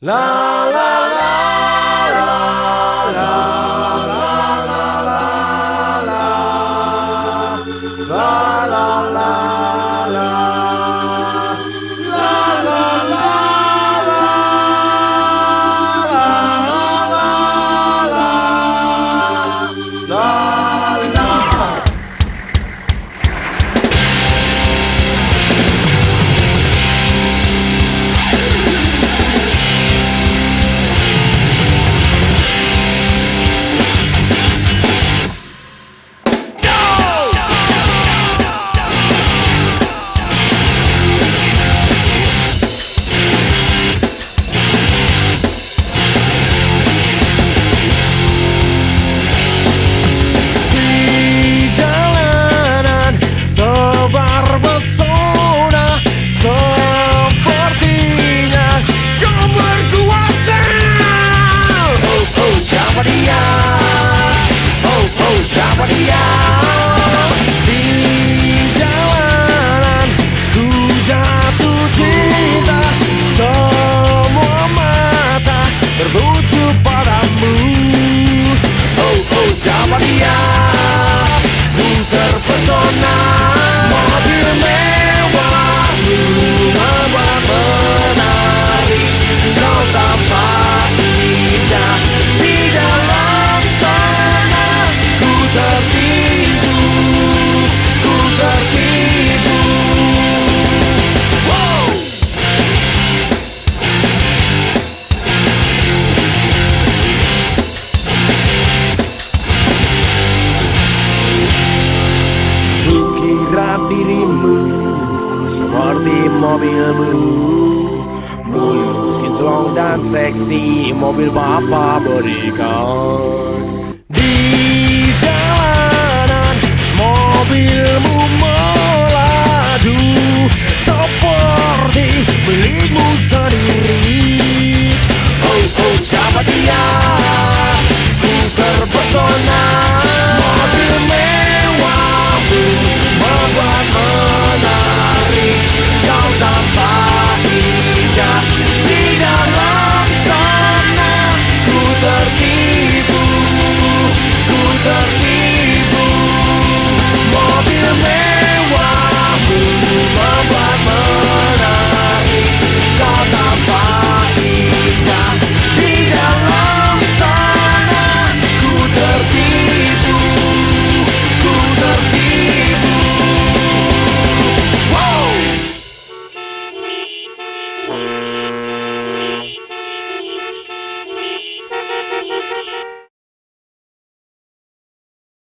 La Yeah seperti mobilmu Skin gitu strong dan seksi Mobil papa berikan. Di jalanan mobil